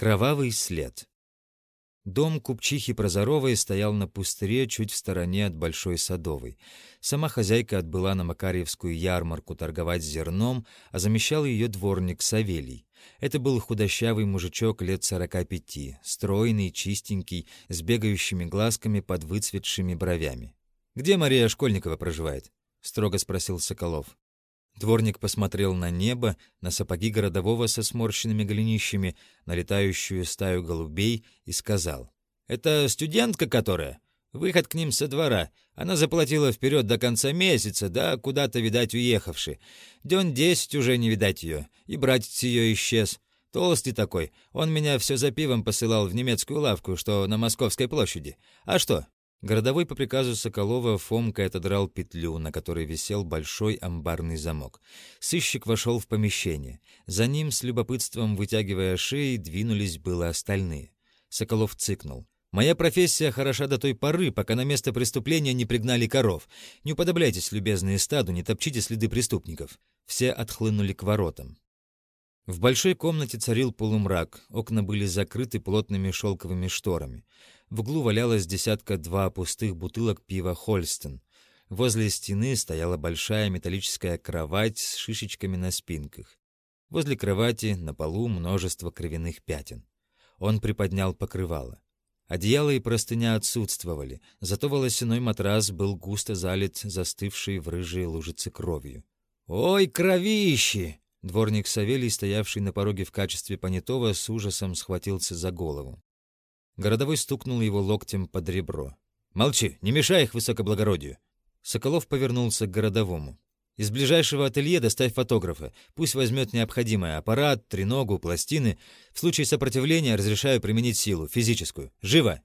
Кровавый след. Дом купчихи Прозоровой стоял на пустыре чуть в стороне от Большой Садовой. Сама хозяйка отбыла на Макарьевскую ярмарку торговать зерном, а замещал ее дворник Савелий. Это был худощавый мужичок лет сорока пяти, стройный, чистенький, с бегающими глазками под выцветшими бровями. «Где Мария Школьникова проживает?» — строго спросил Соколов. Дворник посмотрел на небо, на сапоги городового со сморщенными голенищами, на летающую стаю голубей и сказал. «Это студентка которая? Выход к ним со двора. Она заплатила вперед до конца месяца, да куда-то, видать, уехавши. Дён десять уже не видать ее, и братец ее исчез. Толстый такой. Он меня все за пивом посылал в немецкую лавку, что на Московской площади. А что, Городовой по приказу Соколова Фомка отодрал петлю, на которой висел большой амбарный замок. Сыщик вошел в помещение. За ним, с любопытством вытягивая шеи, двинулись было остальные. Соколов цыкнул. «Моя профессия хороша до той поры, пока на место преступления не пригнали коров. Не уподобляйтесь, любезные стаду, не топчите следы преступников». Все отхлынули к воротам. В большой комнате царил полумрак, окна были закрыты плотными шелковыми шторами. В углу валялось десятка-два пустых бутылок пива «Хольстен». Возле стены стояла большая металлическая кровать с шишечками на спинках. Возле кровати на полу множество кровяных пятен. Он приподнял покрывало. Одеяло и простыня отсутствовали, зато волосяной матрас был густо залит застывшей в рыжие лужицы кровью. «Ой, кровищи!» Дворник Савелий, стоявший на пороге в качестве понятого, с ужасом схватился за голову. Городовой стукнул его локтем под ребро. «Молчи, не мешай их высокоблагородию!» Соколов повернулся к городовому. «Из ближайшего ателье доставь фотографа. Пусть возьмет необходимое — аппарат, треногу, пластины. В случае сопротивления разрешаю применить силу, физическую. Живо!»